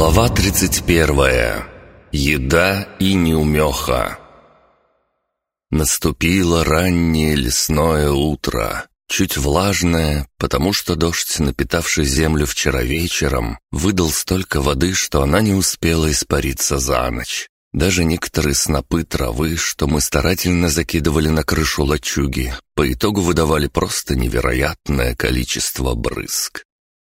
Глава 31. Еда и неумеха. Наступило раннее лесное утро, чуть влажное, потому что дождь, напитавший землю вчера вечером, выдал столько воды, что она не успела испариться за ночь. Даже некоторые снопы травы, что мы старательно закидывали на крышу лачуги, по итогу выдавали просто невероятное количество брызг.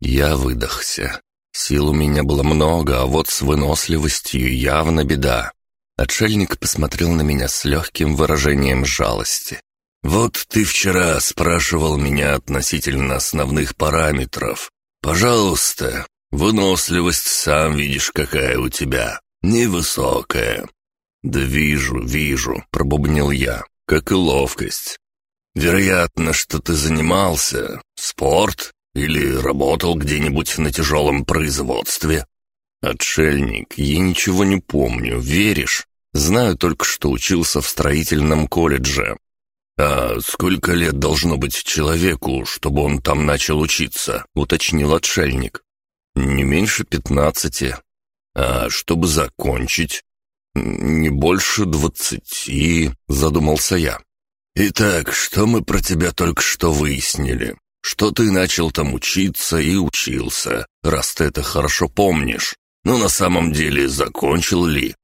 Я выдохся. Сил у меня было много, а вот с выносливостью явно беда. Отшельник посмотрел на меня с легким выражением жалости. «Вот ты вчера спрашивал меня относительно основных параметров. Пожалуйста, выносливость сам видишь, какая у тебя. Невысокая». «Да вижу, вижу», — пробубнил я, — «как и ловкость. Вероятно, что ты занимался. Спорт? Или работал где-нибудь на тяжелом производстве?» «Отшельник, я ничего не помню, веришь? Знаю только, что учился в строительном колледже». «А сколько лет должно быть человеку, чтобы он там начал учиться?» — уточнил отшельник. «Не меньше пятнадцати». «А чтобы закончить?» «Не больше двадцати», — задумался я. «Итак, что мы про тебя только что выяснили? Что ты начал там учиться и учился, раз ты это хорошо помнишь. Но на самом деле закончил ли?»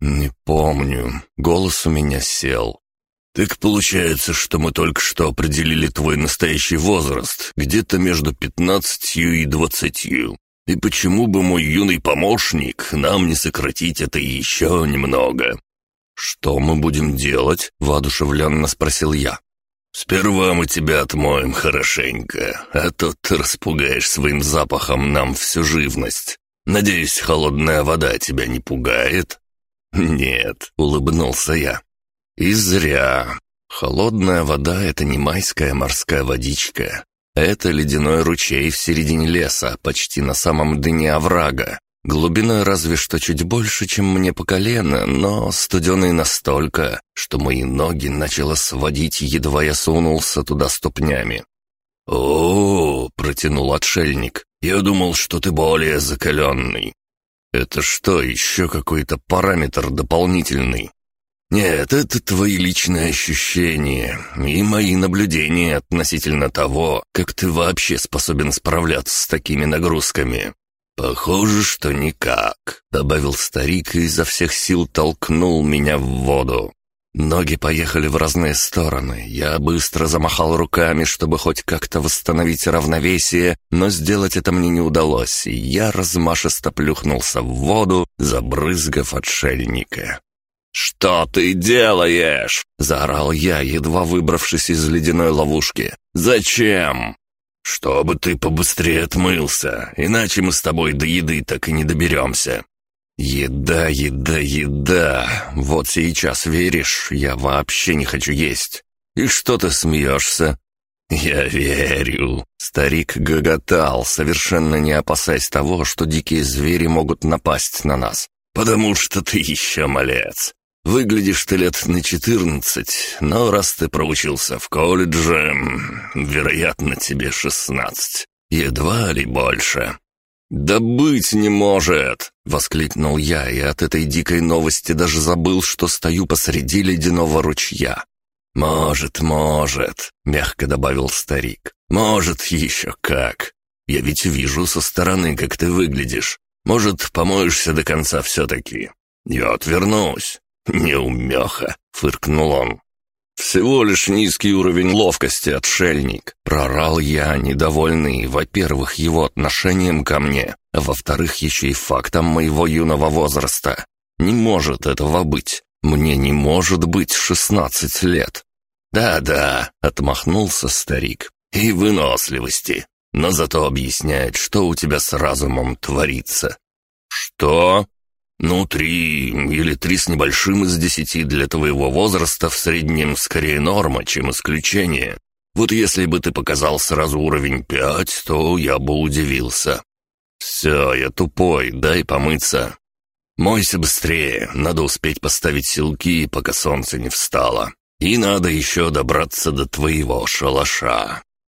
«Не помню. Голос у меня сел». «Так получается, что мы только что определили твой настоящий возраст, где-то между пятнадцатью и двадцатью. И почему бы мой юный помощник нам не сократить это еще немного?» «Что мы будем делать?» — воодушевленно спросил я. «Сперва мы тебя отмоем хорошенько, а то ты распугаешь своим запахом нам всю живность. Надеюсь, холодная вода тебя не пугает?» «Нет», — улыбнулся я. «И зря. Холодная вода — это не майская морская водичка. Это ледяной ручей в середине леса, почти на самом дне оврага. Глубиной разве что чуть больше, чем мне по колено, но студеный настолько, что мои ноги начало сводить, едва я сунулся туда ступнями. «О, -о, -о — протянул отшельник, — я думал, что ты более закаленный. Это что, еще какой-то параметр дополнительный? Нет, это твои личные ощущения и мои наблюдения относительно того, как ты вообще способен справляться с такими нагрузками. «Похоже, что никак», — добавил старик и изо всех сил толкнул меня в воду. Ноги поехали в разные стороны. Я быстро замахал руками, чтобы хоть как-то восстановить равновесие, но сделать это мне не удалось, и я размашисто плюхнулся в воду, забрызгав отшельника. «Что ты делаешь?» — заорал я, едва выбравшись из ледяной ловушки. «Зачем?» «Чтобы ты побыстрее отмылся, иначе мы с тобой до еды так и не доберемся». «Еда, еда, еда. Вот сейчас веришь, я вообще не хочу есть. И что ты смеешься?» «Я верю». Старик гоготал, совершенно не опасаясь того, что дикие звери могут напасть на нас. «Потому что ты еще малец. Выглядишь ты лет на четырнадцать, но раз ты проучился в колледже, вероятно, тебе шестнадцать. Едва ли больше». «Да быть не может!» — воскликнул я, и от этой дикой новости даже забыл, что стою посреди ледяного ручья. «Может, может», — мягко добавил старик. «Может, еще как. Я ведь вижу со стороны, как ты выглядишь. Может, помоешься до конца все-таки. Я отвернусь. «Неумеха!» — фыркнул он. «Всего лишь низкий уровень ловкости, отшельник!» Прорал я, недовольный, во-первых, его отношением ко мне, а во-вторых, еще и фактом моего юного возраста. Не может этого быть. Мне не может быть шестнадцать лет. «Да-да», — отмахнулся старик, — «и выносливости, но зато объясняет, что у тебя с разумом творится». «Что?» «Ну, три или три с небольшим из десяти для твоего возраста в среднем скорее норма, чем исключение. Вот если бы ты показал сразу уровень пять, то я бы удивился». «Все, я тупой, дай помыться». «Мойся быстрее, надо успеть поставить силки, пока солнце не встало. И надо еще добраться до твоего шалаша».